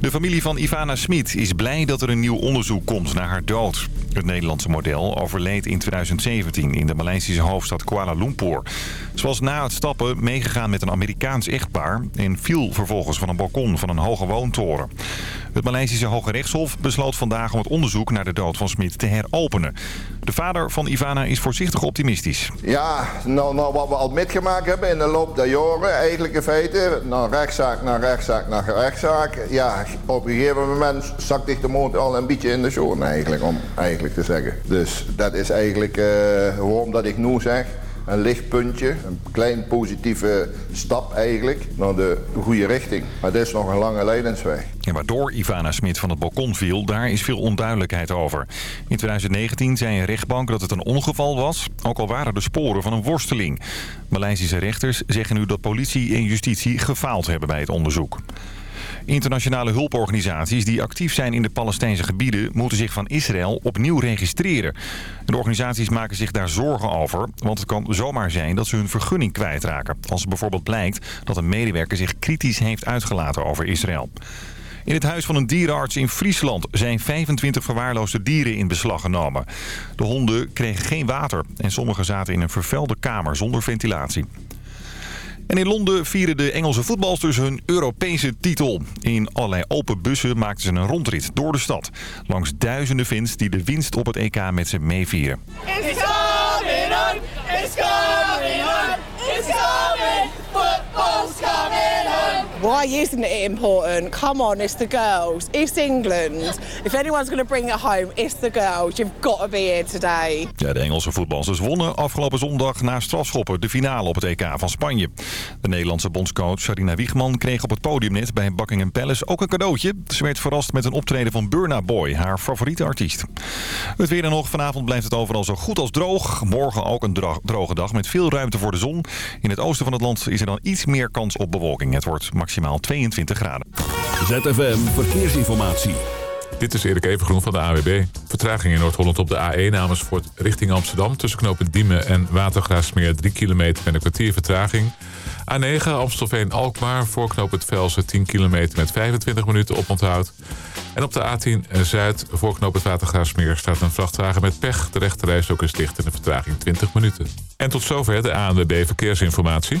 De familie van Ivana Smit is blij dat er een nieuw onderzoek komt naar haar dood. Het Nederlandse model overleed in 2017 in de Maleisische hoofdstad Kuala Lumpur. Ze was na het stappen meegegaan met een Amerikaans echtpaar... en viel vervolgens van een balkon van een hoge woontoren. Het Maleisische Hoge Rechtshof besloot vandaag om het onderzoek naar de dood van Smit te heropenen. De vader van Ivana is voorzichtig optimistisch. Ja, nou, nou wat we al metgemaakt hebben in de loop der jaren, eigenlijk in feite, nou, rechtszaak naar rechtszaak naar rechtszaak. Ja, op een gegeven moment zakte de mond al een beetje in de zon eigenlijk, om eigenlijk te zeggen. Dus dat is eigenlijk uh, waarom dat ik nu zeg een lichtpuntje, een klein positieve stap eigenlijk naar de goede richting. Maar dit is nog een lange leidensweg. En waardoor Ivana Smit van het balkon viel, daar is veel onduidelijkheid over. In 2019 zei een rechtbank dat het een ongeval was, ook al waren er sporen van een worsteling. Maleisische rechters zeggen nu dat politie en justitie gefaald hebben bij het onderzoek. Internationale hulporganisaties die actief zijn in de Palestijnse gebieden... moeten zich van Israël opnieuw registreren. De organisaties maken zich daar zorgen over... want het kan zomaar zijn dat ze hun vergunning kwijtraken. Als bijvoorbeeld blijkt dat een medewerker zich kritisch heeft uitgelaten over Israël. In het huis van een dierenarts in Friesland zijn 25 verwaarloosde dieren in beslag genomen. De honden kregen geen water en sommige zaten in een vervuilde kamer zonder ventilatie. En in Londen vieren de Engelse voetbalsters hun Europese titel. In allerlei open bussen maakten ze een rondrit door de stad. Langs duizenden fans die de winst op het EK met ze meevieren. Why isn't it important? Come on, it's the girls. It's England. If anyone's going to bring it home, it's the girls. You've got to be here today. Ja, de Engelse voetballers wonnen afgelopen zondag na strafschoppen de finale op het EK van Spanje. De Nederlandse bondscoach Sarina Wiegman kreeg op het podium net bij Buckingham Palace ook een cadeautje. Ze werd verrast met een optreden van Burna Boy, haar favoriete artiest. Het weer en nog. Vanavond blijft het overal zo goed als droog. Morgen ook een droge dag met veel ruimte voor de zon. In het oosten van het land is er dan iets meer kans op bewolking. Het wordt maximaal 22 graden. ZFM Verkeersinformatie. Dit is Erik Evengroen van de AWB. Vertraging in Noord-Holland op de A1 Amersfoort richting Amsterdam... tussen knopen Diemen en Watergraafsmeer 3 kilometer met een kwartier vertraging. A9 Amstelveen-Alkmaar voor knooppunt Velsen 10 kilometer met 25 minuten op onthoud. En op de A10 Zuid voor knooppunt Watergraafsmeer staat een vrachtwagen met pech. De rechterreis ook is dicht en de vertraging 20 minuten. En tot zover de ANWB Verkeersinformatie.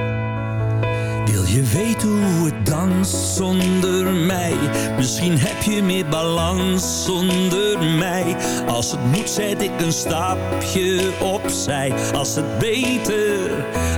Je weten hoe het danst zonder mij? Misschien heb je meer balans zonder mij. Als het moet zet ik een stapje opzij. Als het beter,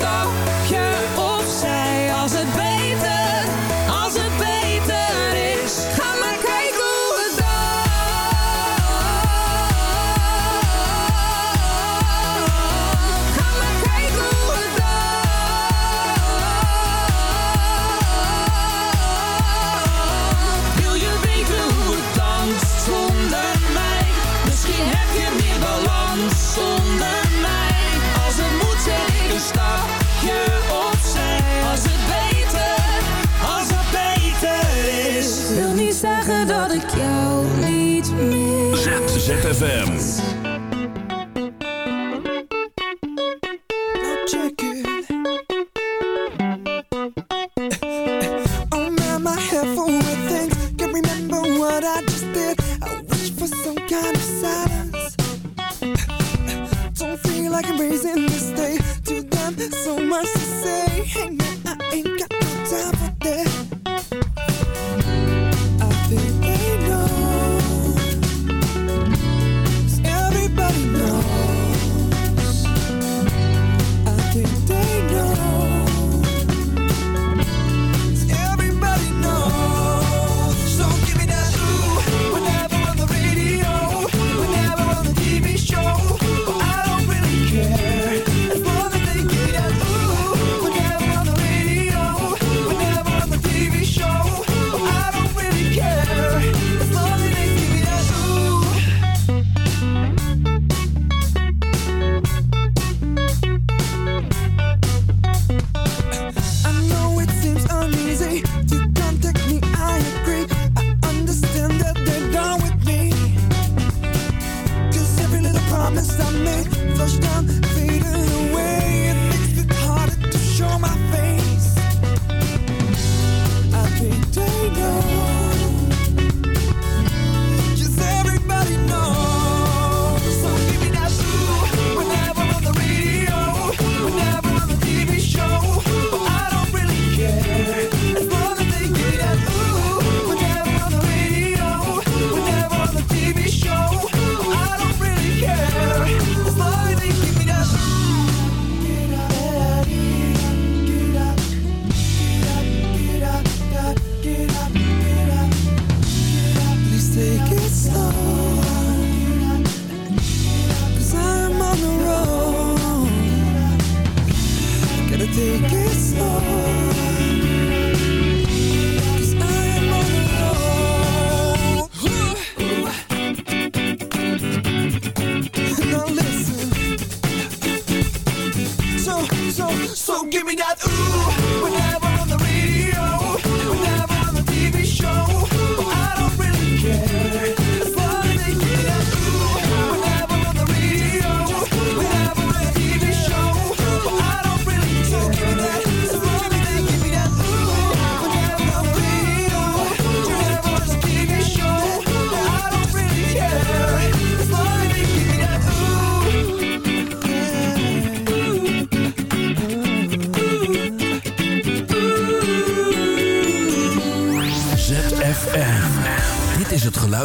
zet ZFM.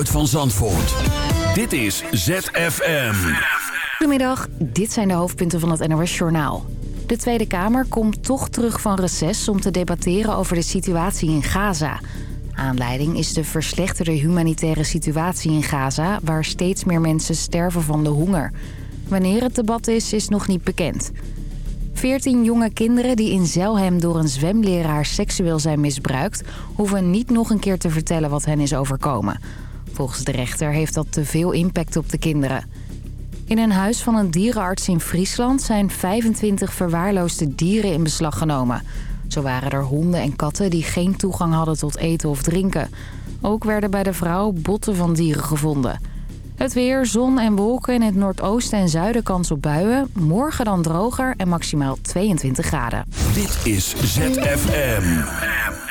Van Zandvoort. Dit is ZFM. Goedemiddag, dit zijn de hoofdpunten van het NOS Journaal. De Tweede Kamer komt toch terug van reces om te debatteren over de situatie in Gaza. Aanleiding is de verslechterde humanitaire situatie in Gaza... waar steeds meer mensen sterven van de honger. Wanneer het debat is, is nog niet bekend. 14 jonge kinderen die in Zelhem door een zwemleraar seksueel zijn misbruikt... hoeven niet nog een keer te vertellen wat hen is overkomen. Volgens de rechter heeft dat te veel impact op de kinderen. In een huis van een dierenarts in Friesland zijn 25 verwaarloosde dieren in beslag genomen. Zo waren er honden en katten die geen toegang hadden tot eten of drinken. Ook werden bij de vrouw botten van dieren gevonden. Het weer, zon en wolken in het noordoosten en zuiden kans op buien. Morgen dan droger en maximaal 22 graden. Dit is ZFM.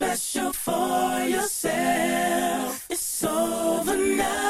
Special for yourself. It's over now.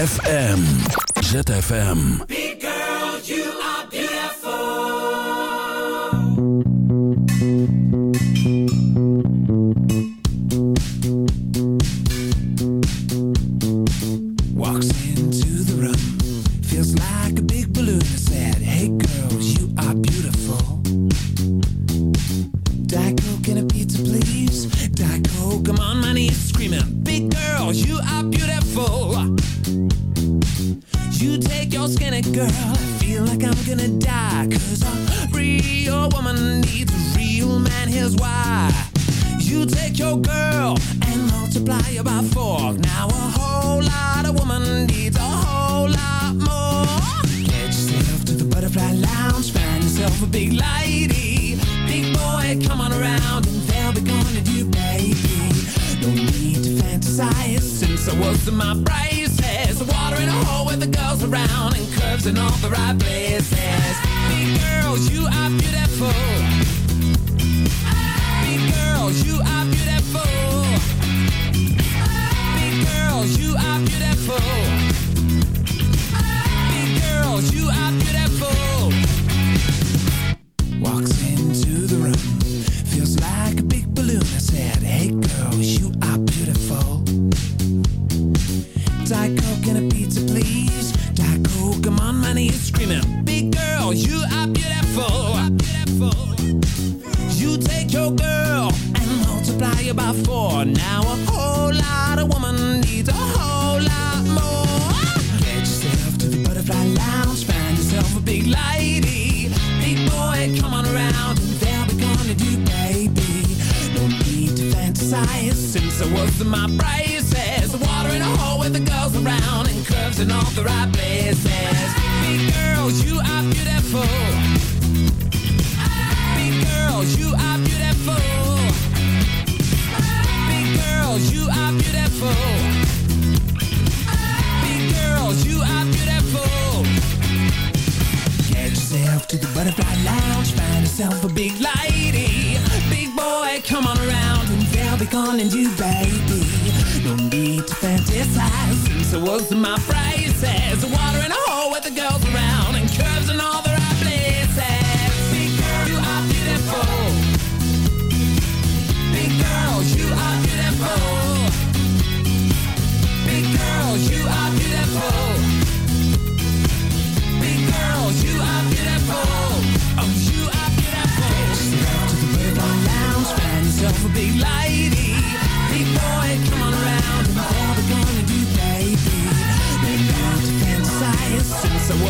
FM ZFM.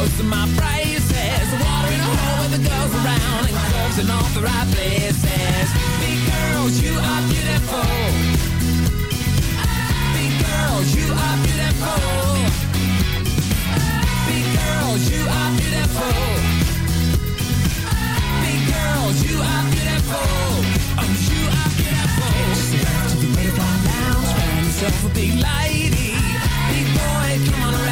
books and my prices. Water in a hole with the girls around and clubs in all the right places. Big girls, you are beautiful. Big girls, you are beautiful. Big girls, you are beautiful. Big girls, you are beautiful. Oh, you are beautiful. Step to the Mayfly Lounge, find yourself a big lady. Big boy, come on around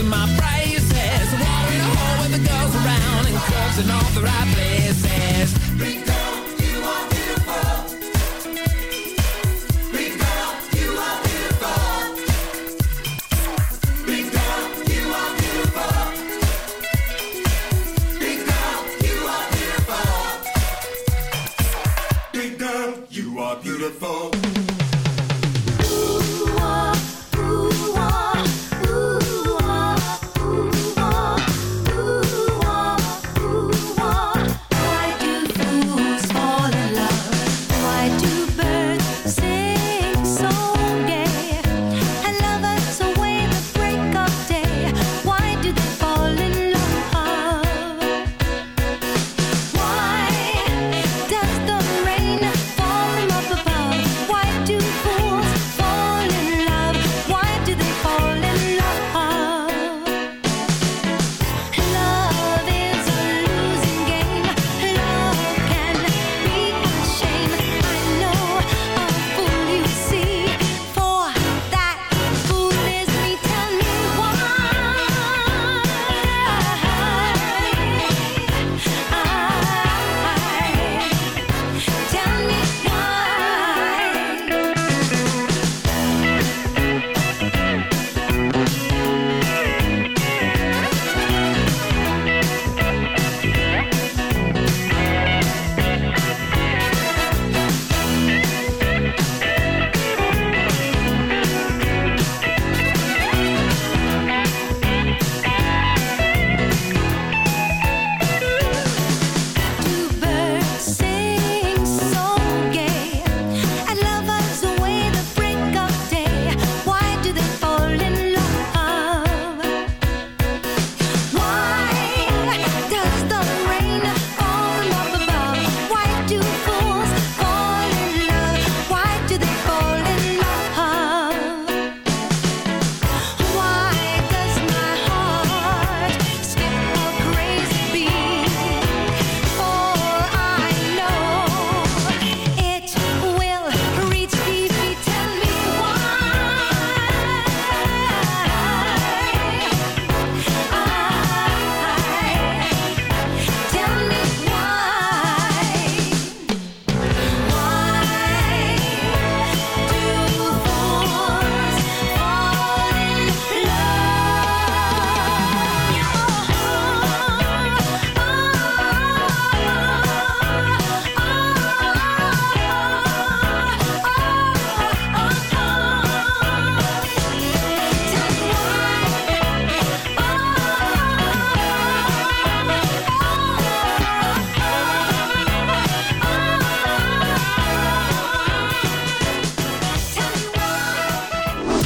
raising my praises, Water in a hole with the girls around and curves in all the right places.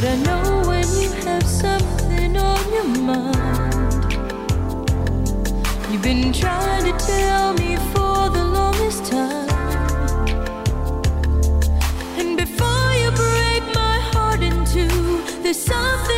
But I know when you have something on your mind. You've been trying to tell me for the longest time. And before you break my heart in two, there's something.